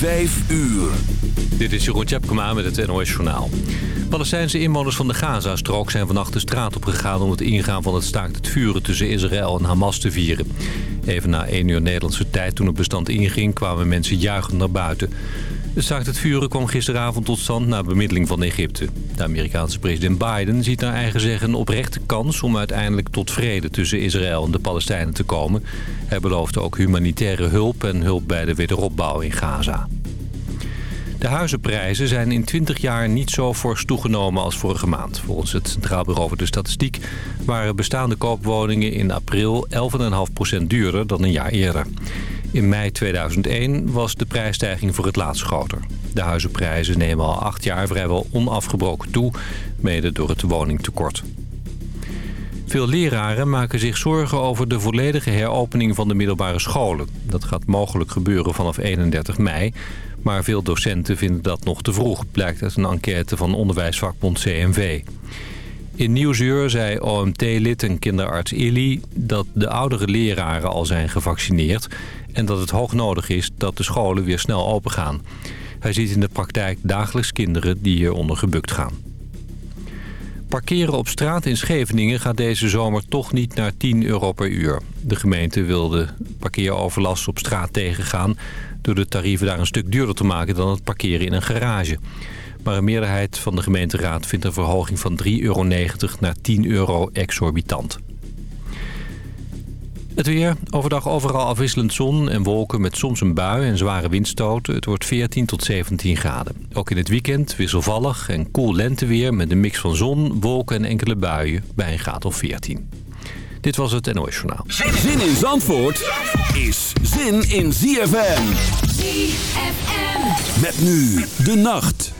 Vijf uur. Dit is Jeroen Tjepkema met het NOS Journaal. Palestijnse inwoners van de Gaza-strook zijn vannacht de straat opgegaan... om het ingaan van het staakt het vuren tussen Israël en Hamas te vieren. Even na 1 uur Nederlandse tijd, toen het bestand inging... kwamen mensen juichend naar buiten. Het staakt het vuren kwam gisteravond tot stand na bemiddeling van Egypte. De Amerikaanse president Biden ziet naar eigen zeggen een oprechte kans... om uiteindelijk tot vrede tussen Israël en de Palestijnen te komen. Hij beloofde ook humanitaire hulp en hulp bij de wederopbouw in Gaza. De huizenprijzen zijn in 20 jaar niet zo fors toegenomen als vorige maand. Volgens het Centraal Bureau voor de Statistiek waren bestaande koopwoningen in april 11,5% duurder dan een jaar eerder. In mei 2001 was de prijsstijging voor het laatst groter. De huizenprijzen nemen al acht jaar vrijwel onafgebroken toe, mede door het woningtekort. Veel leraren maken zich zorgen over de volledige heropening van de middelbare scholen. Dat gaat mogelijk gebeuren vanaf 31 mei. Maar veel docenten vinden dat nog te vroeg, blijkt uit een enquête van onderwijsvakbond CNV. In Nieuwsuur zei OMT-lid en kinderarts Illy dat de oudere leraren al zijn gevaccineerd... en dat het hoog nodig is dat de scholen weer snel opengaan. Hij ziet in de praktijk dagelijks kinderen die hieronder gebukt gaan. Parkeren op straat in Scheveningen gaat deze zomer toch niet naar 10 euro per uur. De gemeente wilde parkeeroverlast op straat tegengaan... door de tarieven daar een stuk duurder te maken dan het parkeren in een garage. Maar een meerderheid van de gemeenteraad vindt een verhoging van 3,90 euro naar 10 euro exorbitant. Het weer. Overdag overal afwisselend zon en wolken met soms een bui en zware windstoten. Het wordt 14 tot 17 graden. Ook in het weekend wisselvallig en koel lenteweer met een mix van zon, wolken en enkele buien bij een graad of 14. Dit was het NOS Journaal. Zin in Zandvoort is zin in ZFM. ZFM. Met nu de nacht.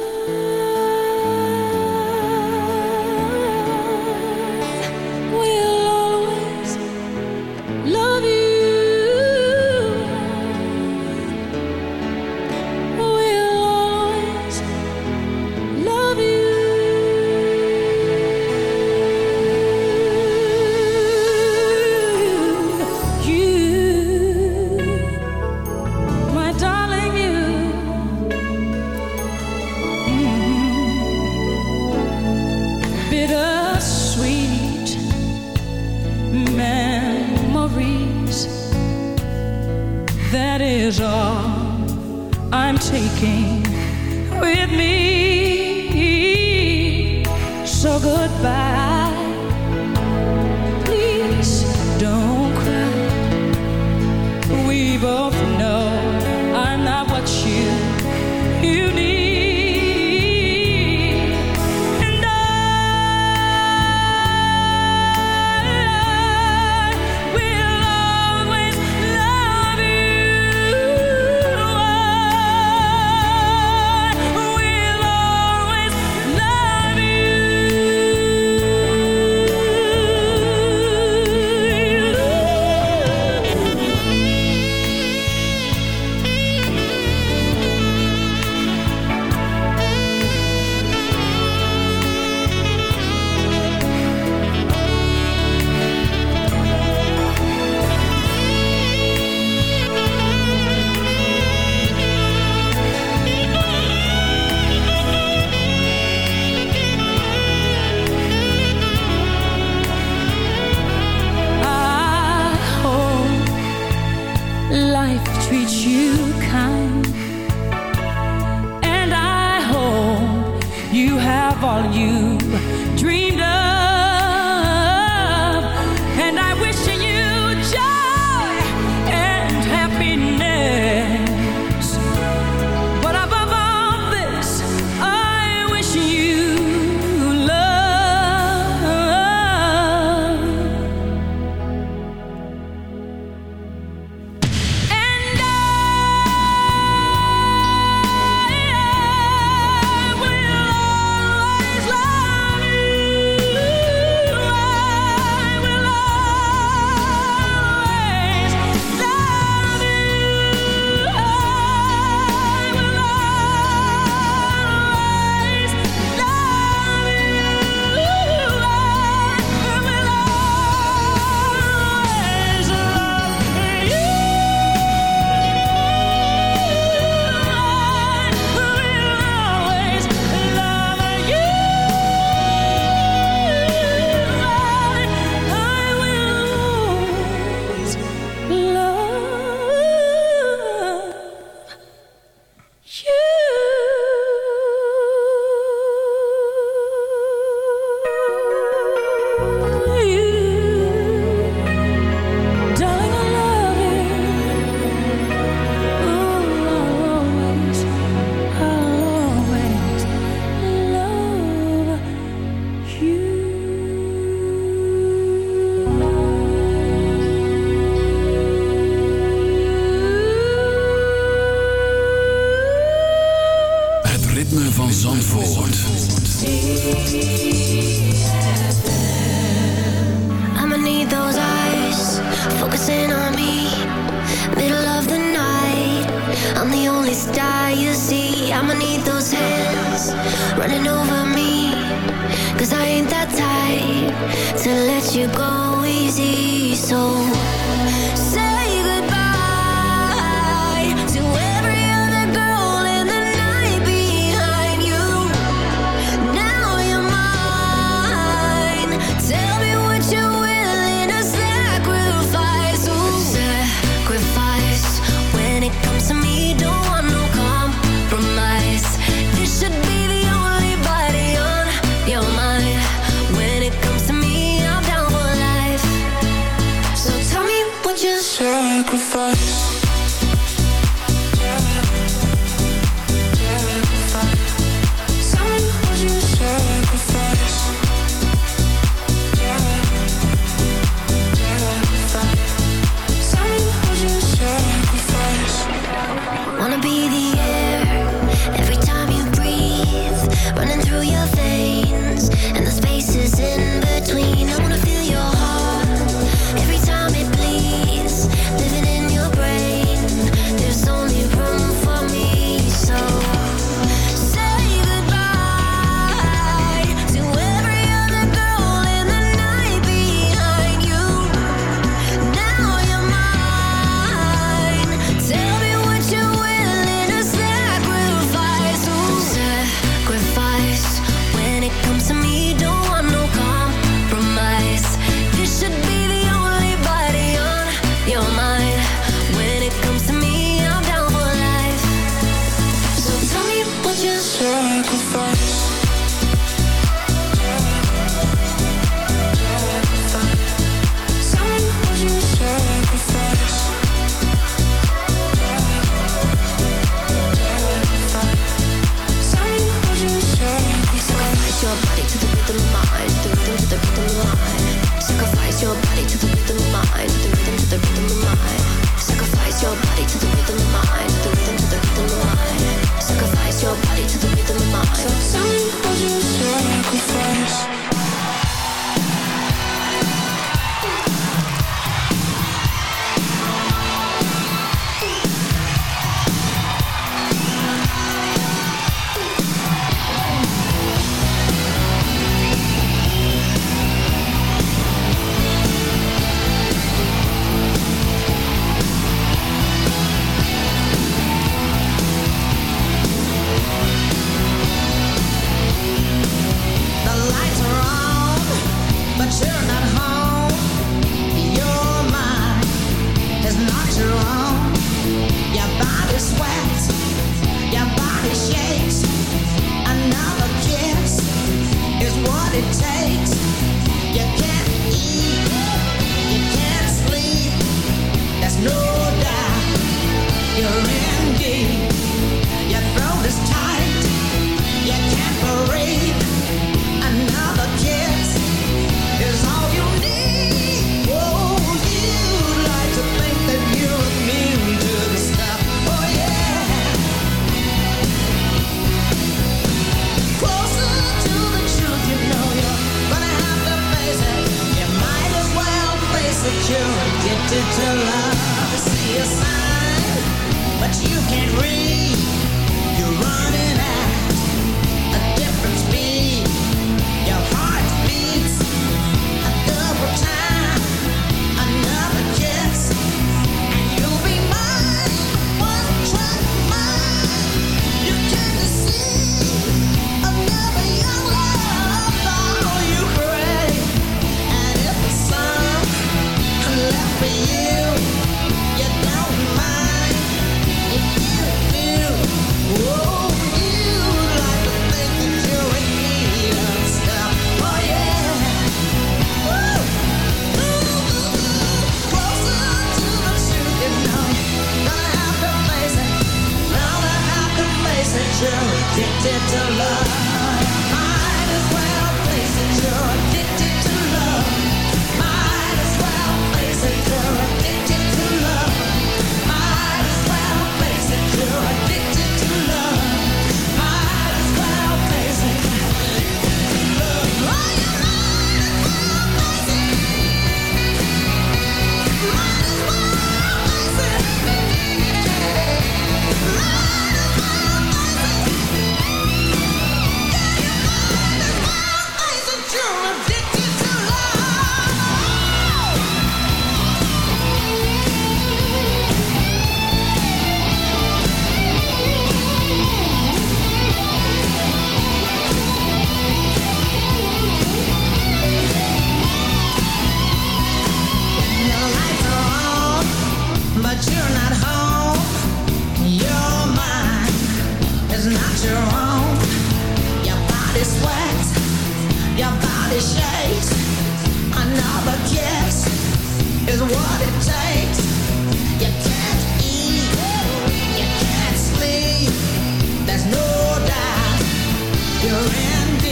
soul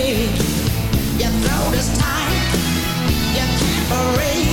Your throat is tight. You can't breathe.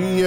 we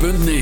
106.9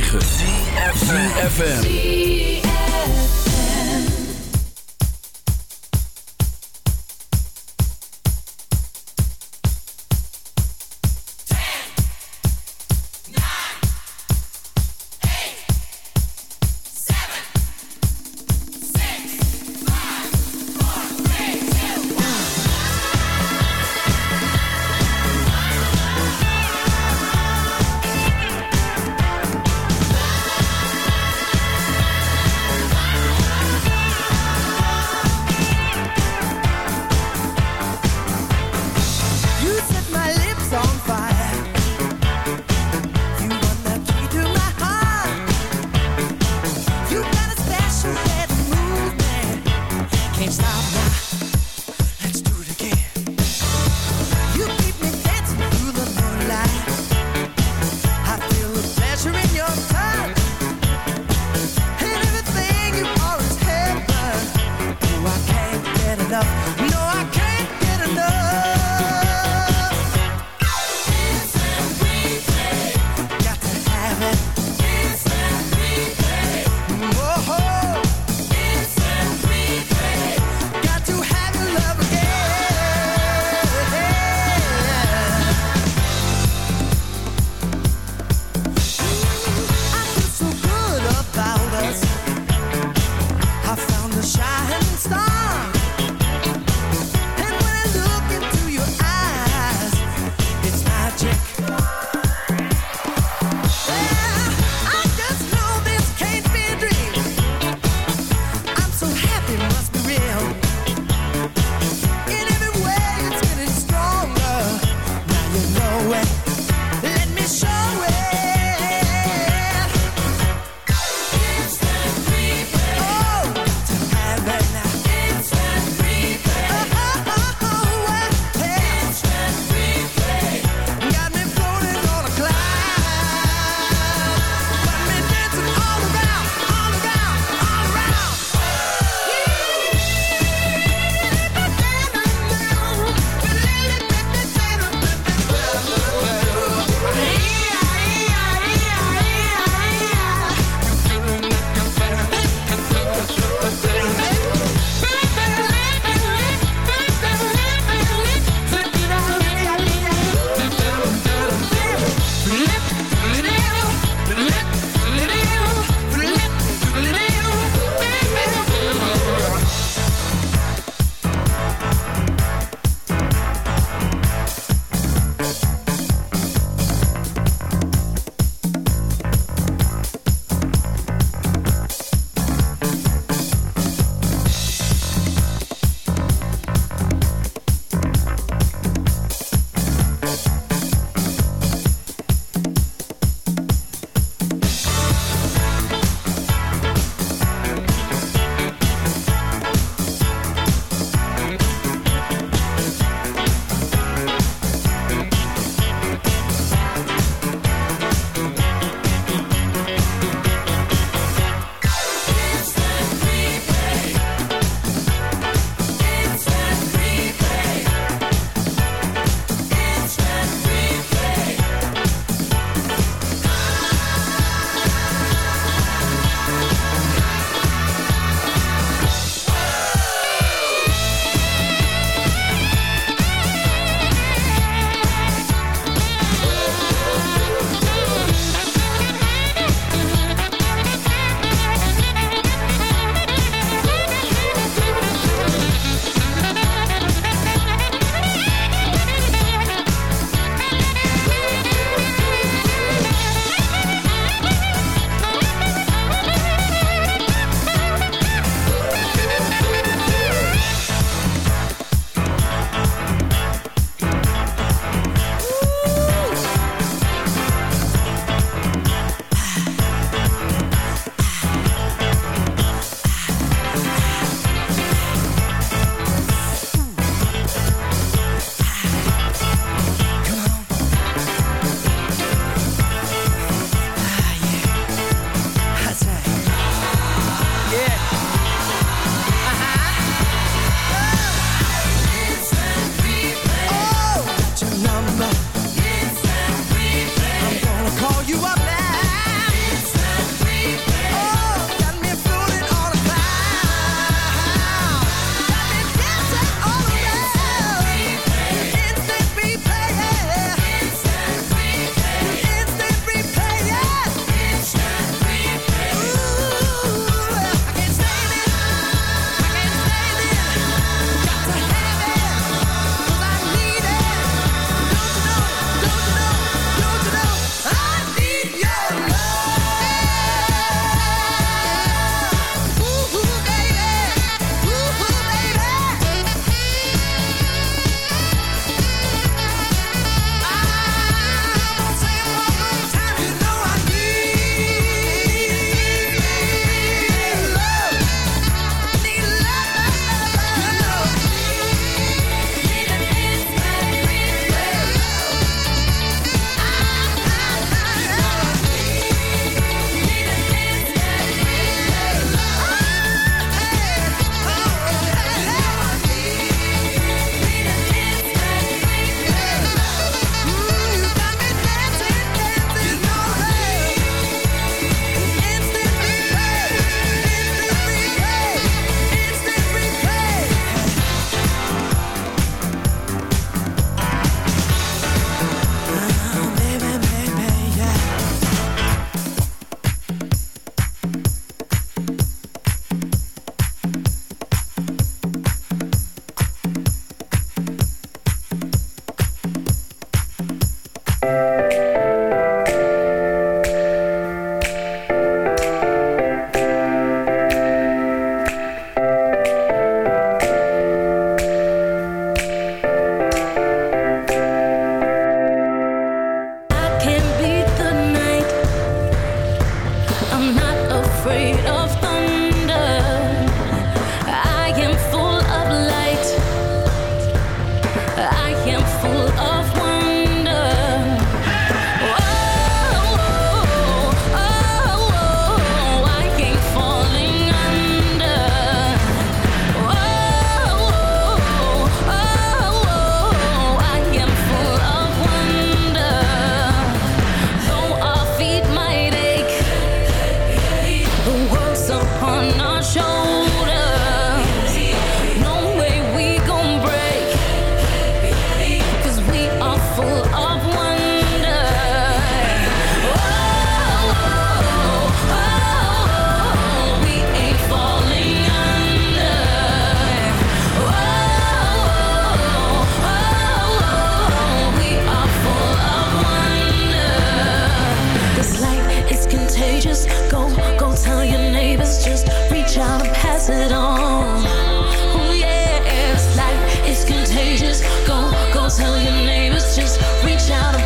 it on. Oh yeah, it's like it's contagious. Go, go tell your neighbors, just reach out